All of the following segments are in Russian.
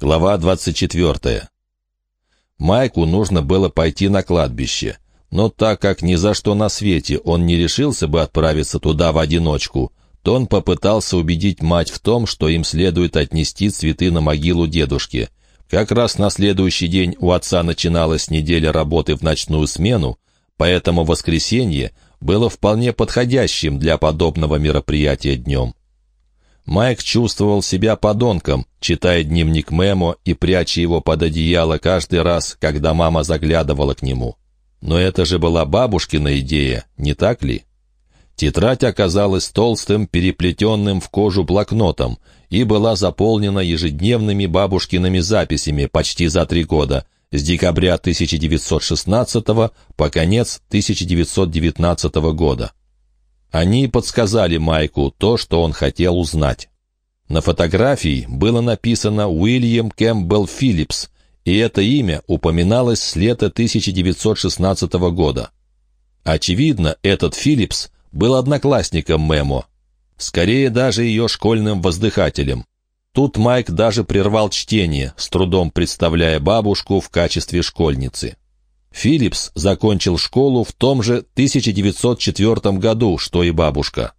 Глава 24. Майку нужно было пойти на кладбище, но так как ни за что на свете он не решился бы отправиться туда в одиночку, то он попытался убедить мать в том, что им следует отнести цветы на могилу дедушки. Как раз на следующий день у отца начиналась неделя работы в ночную смену, поэтому воскресенье было вполне подходящим для подобного мероприятия днем. Майк чувствовал себя подонком, читая дневник Мемо и пряча его под одеяло каждый раз, когда мама заглядывала к нему. Но это же была бабушкина идея, не так ли? Тетрадь оказалась толстым, переплетенным в кожу блокнотом и была заполнена ежедневными бабушкиными записями почти за три года, с декабря 1916 по конец 1919 года. Они подсказали Майку то, что он хотел узнать. На фотографии было написано «Уильям Кэмпбелл Филлипс», и это имя упоминалось с лета 1916 года. Очевидно, этот Филлипс был одноклассником Мемо, скорее даже ее школьным воздыхателем. Тут Майк даже прервал чтение, с трудом представляя бабушку в качестве школьницы. Филлипс закончил школу в том же 1904 году, что и бабушка.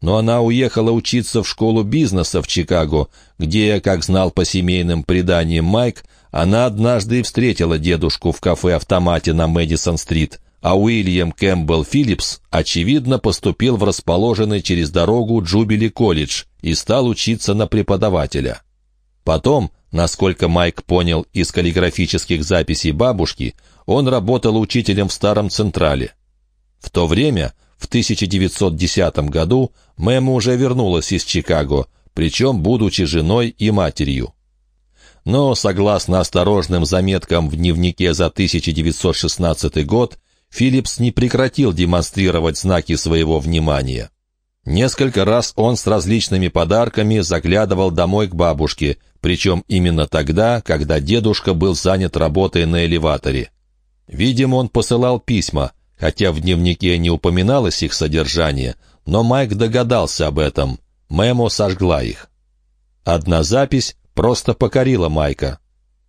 Но она уехала учиться в школу бизнеса в Чикаго, где, как знал по семейным преданиям Майк, она однажды встретила дедушку в кафе-автомате на Мэдисон-стрит, а Уильям Кэмпбелл Филлипс, очевидно, поступил в расположенный через дорогу Джубили колледж и стал учиться на преподавателя. Потом, насколько Майк понял из каллиграфических записей бабушки, он работал учителем в Старом Централе. В то время, в 1910 году, Мэма уже вернулась из Чикаго, причем будучи женой и матерью. Но, согласно осторожным заметкам в дневнике за 1916 год, Филлипс не прекратил демонстрировать знаки своего внимания. Несколько раз он с различными подарками заглядывал домой к бабушке, причем именно тогда, когда дедушка был занят работой на элеваторе. Видимо, он посылал письма, хотя в дневнике не упоминалось их содержание, но Майк догадался об этом. Мемо сожгла их. Одна запись просто покорила Майка.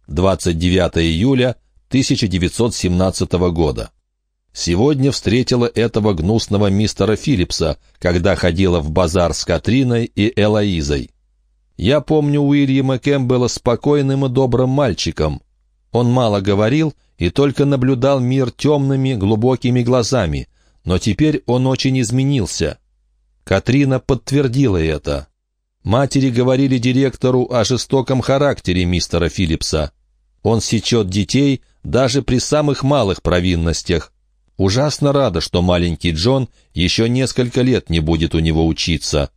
29 июля 1917 года. Сегодня встретила этого гнусного мистера Филлипса, когда ходила в базар с Катриной и Элоизой. Я помню Уильяма Кэмпбелла спокойным и добрым мальчиком. Он мало говорил и только наблюдал мир темными, глубокими глазами, но теперь он очень изменился. Катрина подтвердила это. Матери говорили директору о жестоком характере мистера Филлипса. Он сечет детей даже при самых малых провинностях. Ужасно рада, что маленький Джон еще несколько лет не будет у него учиться.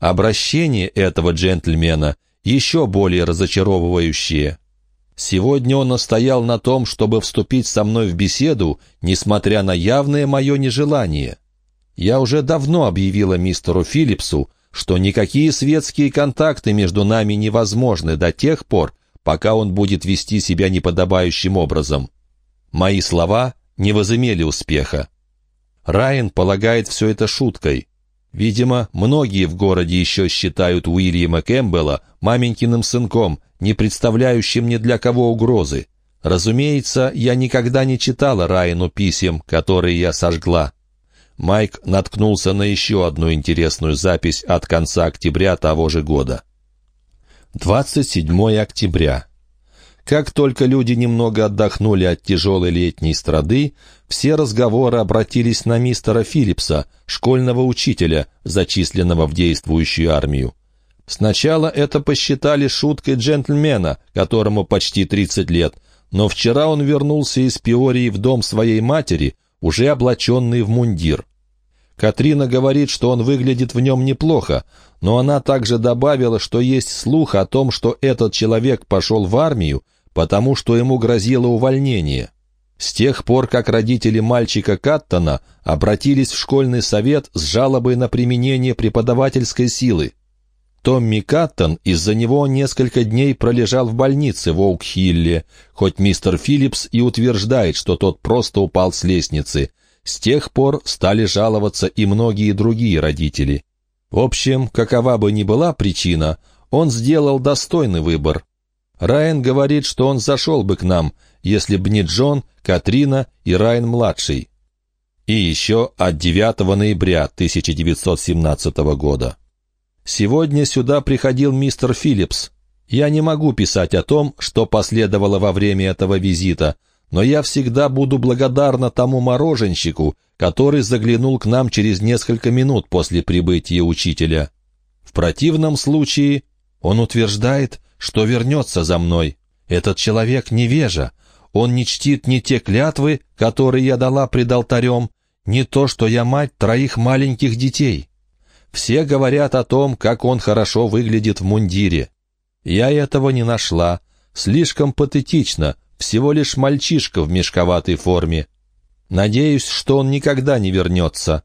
Обращение этого джентльмена еще более разочаровывающее. Сегодня он настоял на том, чтобы вступить со мной в беседу, несмотря на явное мое нежелание. Я уже давно объявила мистеру Филлипсу, что никакие светские контакты между нами невозможны до тех пор, пока он будет вести себя неподобающим образом. Мои слова не возымели успеха. Райан полагает все это шуткой. Видимо, многие в городе еще считают Уильяма Кэмпбелла маменькиным сынком, не представляющим ни для кого угрозы. Разумеется, я никогда не читала Райану писем, которые я сожгла. Майк наткнулся на еще одну интересную запись от конца октября того же года. 27 октября. Как только люди немного отдохнули от тяжелой летней страды, все разговоры обратились на мистера Филлипса, школьного учителя, зачисленного в действующую армию. Сначала это посчитали шуткой джентльмена, которому почти 30 лет, но вчера он вернулся из Пиории в дом своей матери, уже облаченный в мундир. Катрина говорит, что он выглядит в нем неплохо, но она также добавила, что есть слух о том, что этот человек пошел в армию, потому что ему грозило увольнение. С тех пор, как родители мальчика Каттона обратились в школьный совет с жалобой на применение преподавательской силы. Томми Каттон из-за него несколько дней пролежал в больнице в Оукхилле, хоть мистер Филлипс и утверждает, что тот просто упал с лестницы. С тех пор стали жаловаться и многие другие родители. В общем, какова бы ни была причина, он сделал достойный выбор. Райан говорит, что он зашел бы к нам, если б не Джон, Катрина и Райан-младший. И еще от 9 ноября 1917 года. Сегодня сюда приходил мистер Филлипс. Я не могу писать о том, что последовало во время этого визита, но я всегда буду благодарна тому мороженщику, который заглянул к нам через несколько минут после прибытия учителя. В противном случае он утверждает, что вернется за мной. Этот человек невежа. Он не чтит ни те клятвы, которые я дала пред алтарем, ни то, что я мать троих маленьких детей. Все говорят о том, как он хорошо выглядит в мундире. Я этого не нашла. Слишком патетично, всего лишь мальчишка в мешковатой форме. Надеюсь, что он никогда не вернется.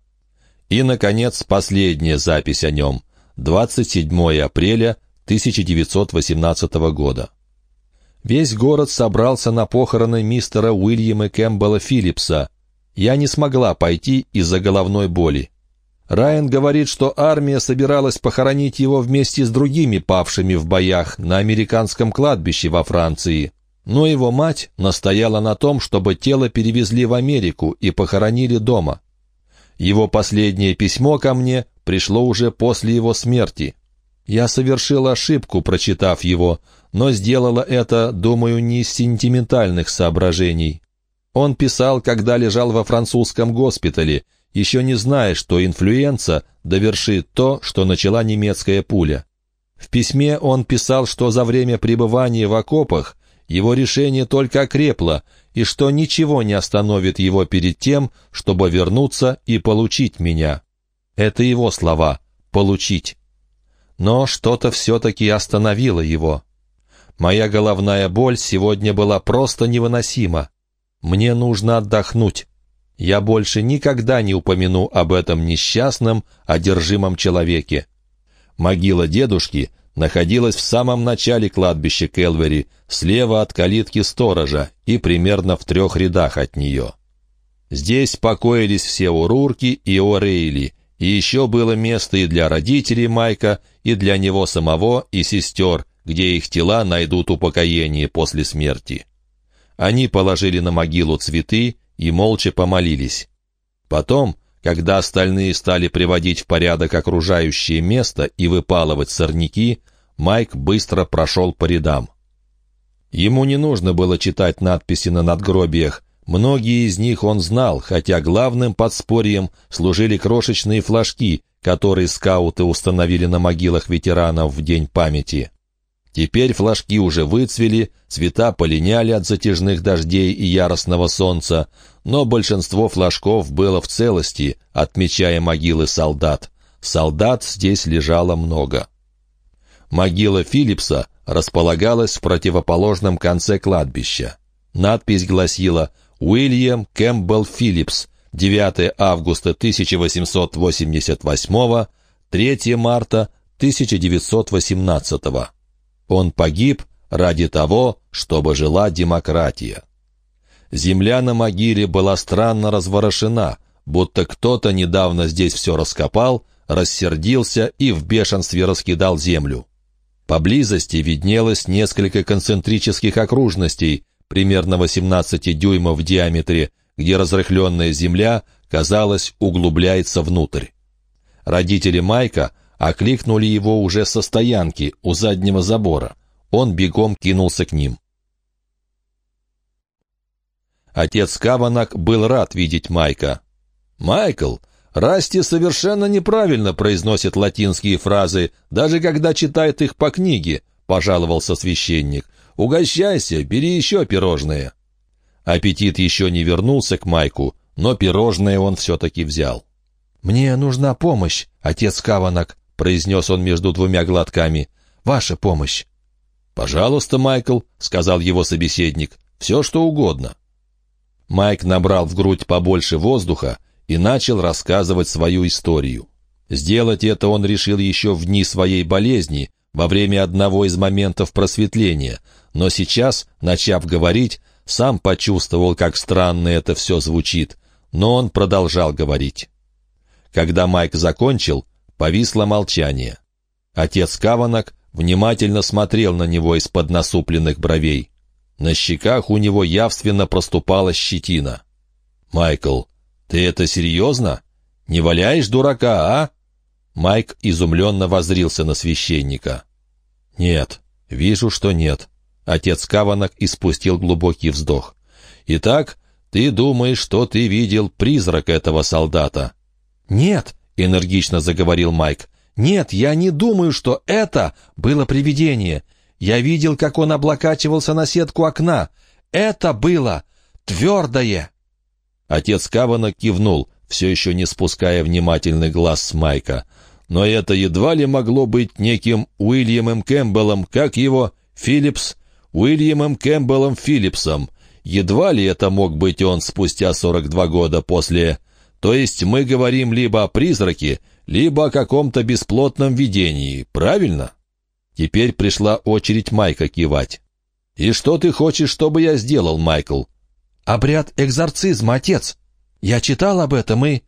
И, наконец, последняя запись о нем. 27 апреля 1918 года. Весь город собрался на похороны мистера Уильяма Кэмпбелла Филлипса. Я не смогла пойти из-за головной боли. Райан говорит, что армия собиралась похоронить его вместе с другими павшими в боях на американском кладбище во Франции. Но его мать настояла на том, чтобы тело перевезли в Америку и похоронили дома. Его последнее письмо ко мне пришло уже после его смерти. Я совершила ошибку, прочитав его, но сделала это, думаю, не из сентиментальных соображений. Он писал, когда лежал во французском госпитале, еще не зная, что инфлюенса довершит то, что начала немецкая пуля. В письме он писал, что за время пребывания в окопах его решение только окрепло, и что ничего не остановит его перед тем, чтобы вернуться и получить меня. Это его слова «получить» но что-то все-таки остановило его. Моя головная боль сегодня была просто невыносима. Мне нужно отдохнуть. Я больше никогда не упомяну об этом несчастном, одержимом человеке. Могила дедушки находилась в самом начале кладбища Келвери, слева от калитки сторожа и примерно в трех рядах от нее. Здесь покоились все Урурки и Орейли, и еще было место и для родителей Майка, и для него самого, и сестер, где их тела найдут упокоение после смерти. Они положили на могилу цветы и молча помолились. Потом, когда остальные стали приводить в порядок окружающее место и выпалывать сорняки, Майк быстро прошел по рядам. Ему не нужно было читать надписи на надгробиях, Многие из них он знал, хотя главным подспорьем служили крошечные флажки, которые скауты установили на могилах ветеранов в День памяти. Теперь флажки уже выцвели, цвета полиняли от затяжных дождей и яростного солнца, но большинство флажков было в целости, отмечая могилы солдат. Солдат здесь лежало много. Могила Филлипса располагалась в противоположном конце кладбища. Надпись гласила Уильям Кэмпбелл Филлипс, 9 августа 1888, 3 марта 1918. Он погиб ради того, чтобы жила демократия. Земля на могиле была странно разворошена, будто кто-то недавно здесь все раскопал, рассердился и в бешенстве раскидал землю. Поблизости виднелось несколько концентрических окружностей, примерно 18 дюймов в диаметре, где разрыхленная земля, казалось, углубляется внутрь. Родители Майка окликнули его уже со стоянки у заднего забора. Он бегом кинулся к ним. Отец Каванак был рад видеть Майка. «Майкл, Расти совершенно неправильно произносит латинские фразы, даже когда читает их по книге», — пожаловался священник. Угощайся, бери еще пирожные». Аппетит еще не вернулся к Майку, но пирожное он все-таки взял. «Мне нужна помощь, отец Каванак», — произнес он между двумя глотками. «Ваша помощь». «Пожалуйста, Майкл», — сказал его собеседник, — «все что угодно». Майк набрал в грудь побольше воздуха и начал рассказывать свою историю. Сделать это он решил еще в дни своей болезни, во время одного из моментов просветления, но сейчас, начав говорить, сам почувствовал, как странно это все звучит, но он продолжал говорить. Когда Майк закончил, повисло молчание. Отец Каванок внимательно смотрел на него из-под насупленных бровей. На щеках у него явственно проступала щетина. «Майкл, ты это серьезно? Не валяешь дурака, а?» Майк изумленно возрился на священника. «Нет, вижу, что нет». Отец Каванок испустил глубокий вздох. «Итак, ты думаешь, что ты видел призрак этого солдата?» «Нет», — энергично заговорил Майк. «Нет, я не думаю, что это было привидение. Я видел, как он облокачивался на сетку окна. Это было твердое!» Отец Кавана кивнул, все еще не спуская внимательный глаз с Майка. Но это едва ли могло быть неким Уильямом Кэмпбеллом, как его, Филлипс, Уильямом Кэмпбеллом Филлипсом. Едва ли это мог быть он спустя 42 года после... То есть мы говорим либо о призраке, либо о каком-то бесплотном видении, правильно?» Теперь пришла очередь Майка кивать. «И что ты хочешь, чтобы я сделал, Майкл?» «Обряд экзорцизма, отец. Я читал об этом и...»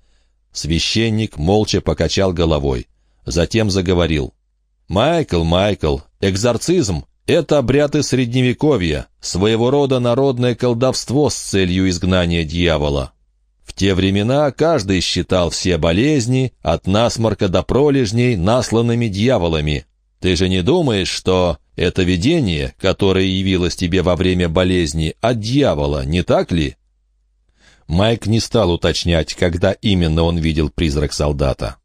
Священник молча покачал головой. Затем заговорил. «Майкл, Майкл, экзорцизм — это обряд из Средневековья, своего рода народное колдовство с целью изгнания дьявола. В те времена каждый считал все болезни, от насморка до пролежней, насланными дьяволами. Ты же не думаешь, что это видение, которое явилось тебе во время болезни, от дьявола, не так ли?» Майк не стал уточнять, когда именно он видел призрак солдата.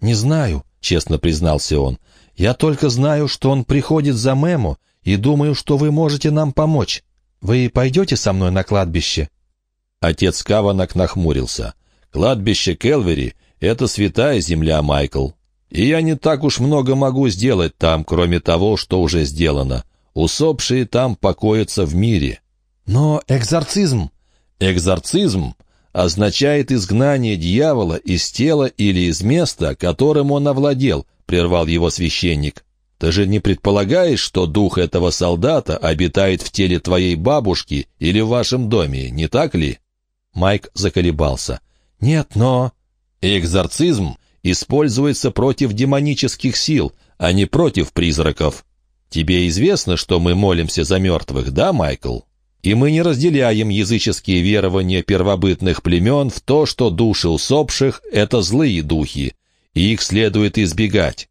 «Не знаю», — честно признался он. «Я только знаю, что он приходит за Мему, и думаю, что вы можете нам помочь. Вы пойдете со мной на кладбище?» Отец Каванок нахмурился. «Кладбище Келвери — это святая земля, Майкл. И я не так уж много могу сделать там, кроме того, что уже сделано. Усопшие там покоятся в мире. Но экзорцизм... Экзорцизм означает изгнание дьявола из тела или из места, которым он овладел, прервал его священник. Ты же не предполагаешь, что дух этого солдата обитает в теле твоей бабушки или в вашем доме, не так ли? Майк заколебался. Нет, но... Экзорцизм используется против демонических сил, а не против призраков. Тебе известно, что мы молимся за мертвых, да, Майкл? И мы не разделяем языческие верования первобытных племен в то, что души усопших — это злые духи, и их следует избегать.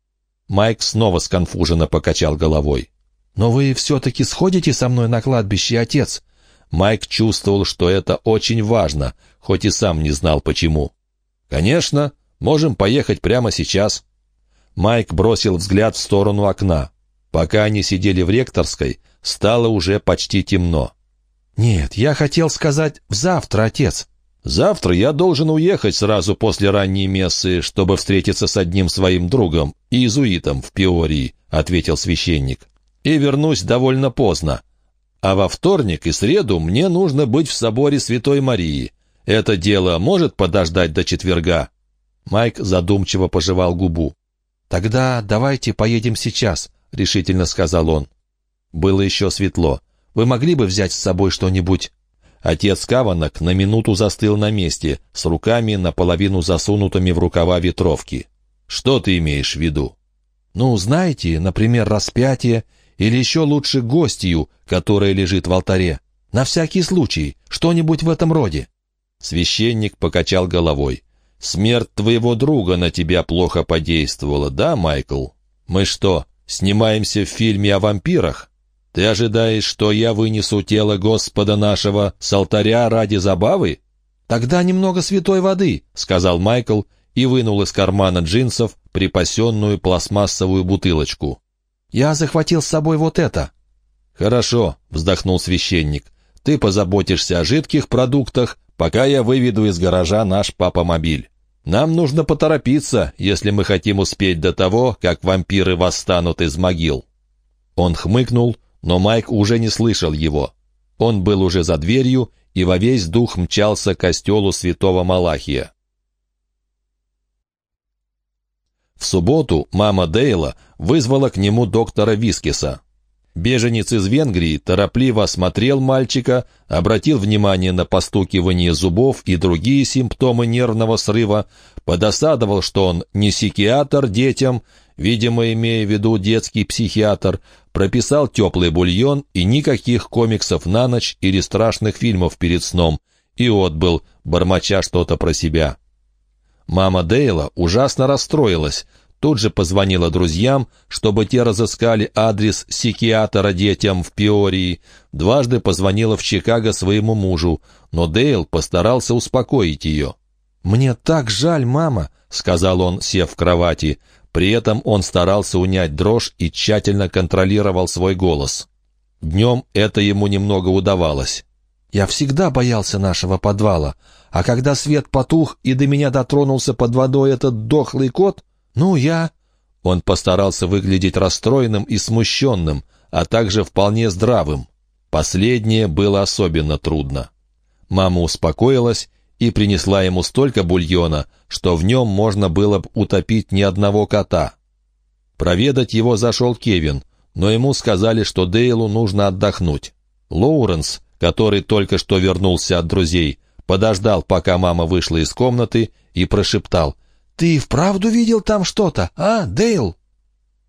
Майк снова сконфуженно покачал головой. «Но вы все-таки сходите со мной на кладбище, отец?» Майк чувствовал, что это очень важно, хоть и сам не знал почему. «Конечно, Можем поехать прямо сейчас». Майк бросил взгляд в сторону окна. Пока они сидели в ректорской, стало уже почти темно. «Нет, я хотел сказать завтра, отец». «Завтра я должен уехать сразу после ранней мессы, чтобы встретиться с одним своим другом, иезуитом в Пиории», — ответил священник. «И вернусь довольно поздно. А во вторник и среду мне нужно быть в соборе Святой Марии. Это дело может подождать до четверга?» Майк задумчиво пожевал губу. «Тогда давайте поедем сейчас», — решительно сказал он. Было еще светло. «Вы могли бы взять с собой что-нибудь?» Отец Каванок на минуту застыл на месте, с руками наполовину засунутыми в рукава ветровки. «Что ты имеешь в виду?» «Ну, знаете, например, распятие, или еще лучше гостью, которая лежит в алтаре. На всякий случай, что-нибудь в этом роде». Священник покачал головой. Смерть твоего друга на тебя плохо подействовала, да, Майкл? Мы что, снимаемся в фильме о вампирах? Ты ожидаешь, что я вынесу тело Господа нашего с алтаря ради забавы? Тогда немного святой воды, сказал Майкл и вынул из кармана джинсов припасенную пластмассовую бутылочку. Я захватил с собой вот это. Хорошо, вздохнул священник. Ты позаботишься о жидких продуктах, пока я выведу из гаража наш папа-мобиль. Нам нужно поторопиться, если мы хотим успеть до того, как вампиры восстанут из могил». Он хмыкнул, но Майк уже не слышал его. Он был уже за дверью и во весь дух мчался к костелу святого Малахия. В субботу мама Дейла вызвала к нему доктора Вискиса. Беженец из Венгрии торопливо осмотрел мальчика, обратил внимание на постукивание зубов и другие симптомы нервного срыва, подосадовал, что он не психиатр детям, видимо, имея в виду детский психиатр, прописал теплый бульон и никаких комиксов на ночь или страшных фильмов перед сном, и отбыл, бормоча что-то про себя. Мама Дейла ужасно расстроилась, тут же позвонила друзьям, чтобы те разыскали адрес психиатра детям в Пиории, дважды позвонила в Чикаго своему мужу, но Дейл постарался успокоить ее. «Мне так жаль, мама», — сказал он, сев в кровати. При этом он старался унять дрожь и тщательно контролировал свой голос. Днем это ему немного удавалось. «Я всегда боялся нашего подвала, а когда свет потух и до меня дотронулся под водой этот дохлый кот, ну, я...» Он постарался выглядеть расстроенным и смущенным, а также вполне здравым. Последнее было особенно трудно. Мама успокоилась и принесла ему столько бульона, что в нем можно было бы утопить ни одного кота. Проведать его зашел Кевин, но ему сказали, что Дейлу нужно отдохнуть. Лоуренс, который только что вернулся от друзей, подождал, пока мама вышла из комнаты, и прошептал «Ты вправду видел там что-то, а, Дейл?»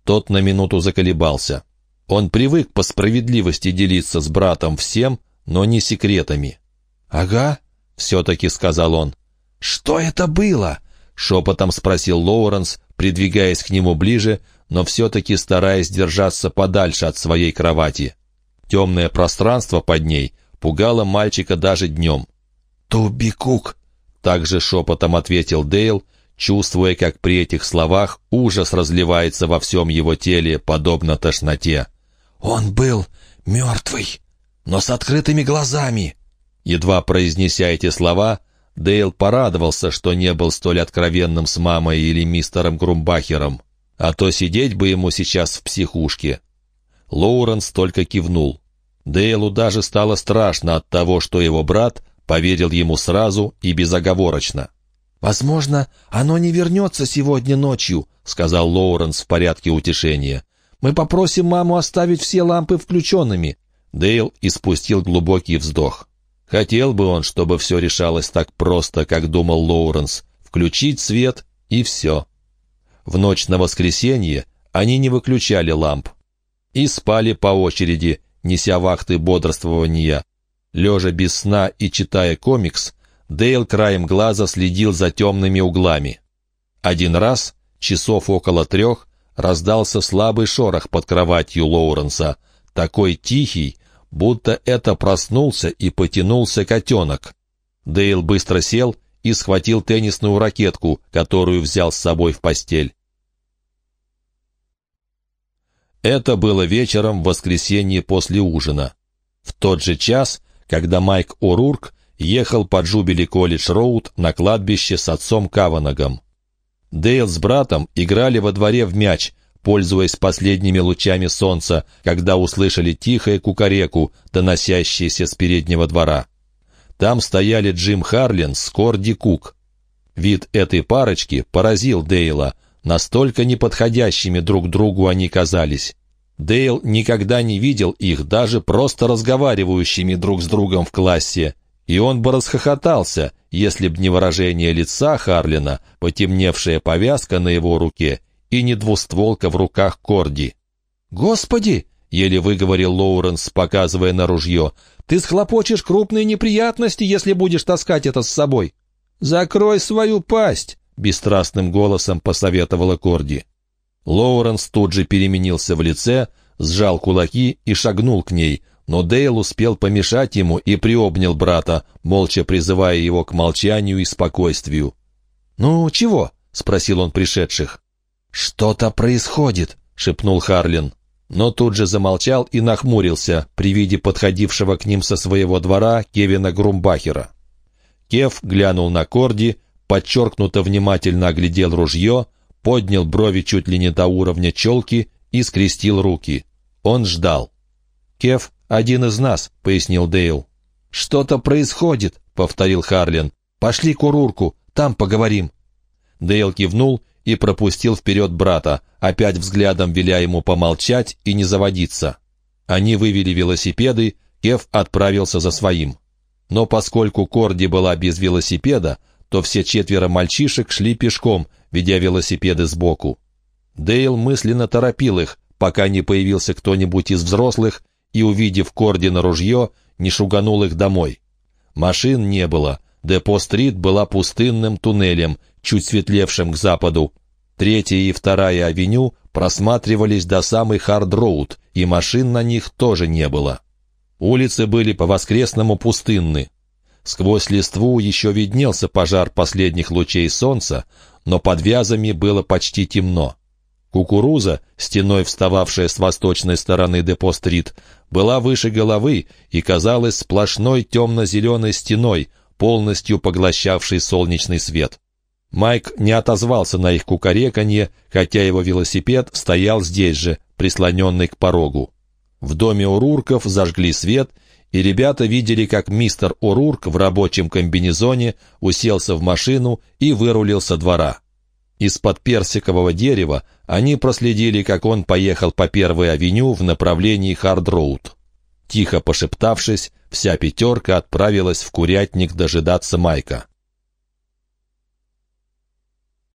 Тот на минуту заколебался. Он привык по справедливости делиться с братом всем, но не секретами. «Ага, — все-таки сказал он. «Что это было?» — шепотом спросил Лоуренс, придвигаясь к нему ближе, но все-таки стараясь держаться подальше от своей кровати. Темное пространство под ней пугало мальчика даже днем. «Туби Кук!» — также шепотом ответил Дейл, чувствуя, как при этих словах ужас разливается во всем его теле, подобно тошноте. «Он был мертвый, но с открытыми глазами!» Едва произнеся эти слова, Дейл порадовался, что не был столь откровенным с мамой или мистером Грумбахером, а то сидеть бы ему сейчас в психушке. Лоуренс только кивнул. Дейлу даже стало страшно от того, что его брат поверил ему сразу и безоговорочно. «Возможно, оно не вернется сегодня ночью», — сказал Лоуренс в порядке утешения. «Мы попросим маму оставить все лампы включенными». Дейл испустил глубокий вздох. Хотел бы он, чтобы все решалось так просто, как думал Лоуренс. Включить свет и все. В ночь на воскресенье они не выключали ламп. И спали по очереди, неся вахты бодрствования. Лежа без сна и читая комикс, Дейл краем глаза следил за темными углами. Один раз, часов около трех, раздался слабый шорох под кроватью Лоуренса, такой тихий, будто это проснулся и потянулся котенок. Дейл быстро сел и схватил теннисную ракетку, которую взял с собой в постель. Это было вечером в воскресенье после ужина. В тот же час, когда Майк О'Рурк ехал по Джубили Колледж Роуд на кладбище с отцом Каванагом. Дейл с братом играли во дворе в мяч, пользуясь последними лучами солнца, когда услышали тихое кукареку, доносящееся с переднего двора. Там стояли Джим Харлин с Корди Кук. Вид этой парочки поразил Дейла, настолько неподходящими друг другу они казались. Дейл никогда не видел их даже просто разговаривающими друг с другом в классе, и он бы расхохотался, если б не выражение лица Харлина, потемневшая повязка на его руке и не двустволка в руках Корди. «Господи!» — еле выговорил Лоуренс, показывая на ружье. «Ты схлопочешь крупные неприятности, если будешь таскать это с собой». «Закрой свою пасть!» — бесстрастным голосом посоветовала Корди. Лоуренс тут же переменился в лице, сжал кулаки и шагнул к ней, но Дейл успел помешать ему и приобнял брата, молча призывая его к молчанию и спокойствию. «Ну, чего?» — спросил он пришедших. «Что-то происходит», — шепнул Харлин. Но тут же замолчал и нахмурился при виде подходившего к ним со своего двора Кевина Грумбахера. Кев глянул на Корди, подчеркнуто внимательно оглядел ружье, поднял брови чуть ли не до уровня челки и скрестил руки. Он ждал. «Кев — один из нас», — пояснил Дейл. «Что-то происходит», — повторил Харлин. «Пошли к Урурку, там поговорим». Дейл кивнул и пропустил вперед брата, опять взглядом веля ему помолчать и не заводиться. Они вывели велосипеды, Кев отправился за своим. Но поскольку Корди была без велосипеда, то все четверо мальчишек шли пешком, ведя велосипеды сбоку. Дейл мысленно торопил их, пока не появился кто-нибудь из взрослых и, увидев Корди на ружье, не шуганул их домой. Машин не было. Депо-стрит была пустынным туннелем, чуть светлевшим к западу. Третья и вторая авеню просматривались до самой Хард-Роуд, и машин на них тоже не было. Улицы были по-воскресному пустынны. Сквозь листву еще виднелся пожар последних лучей солнца, но под вязами было почти темно. Кукуруза, стеной встававшая с восточной стороны Депо-стрит, была выше головы и казалась сплошной темно-зеленой стеной, полностью поглощавшей солнечный свет. Майк не отозвался на их кукареканье, хотя его велосипед стоял здесь же, прислоненный к порогу. В доме Урурков зажгли свет, и ребята видели, как мистер Урурк в рабочем комбинезоне уселся в машину и вырулил со двора. Из-под персикового дерева они проследили, как он поехал по первой авеню в направлении Хард-Роуд. Тихо пошептавшись, вся пятерка отправилась в курятник дожидаться Майка.